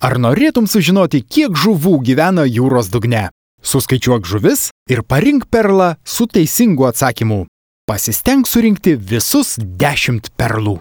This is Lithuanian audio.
Ar norėtum sužinoti, kiek žuvų gyvena jūros dugne? Suskaičiuok žuvis ir parink perlą su teisingu atsakymu. Pasisteng surinkti visus dešimt perlų.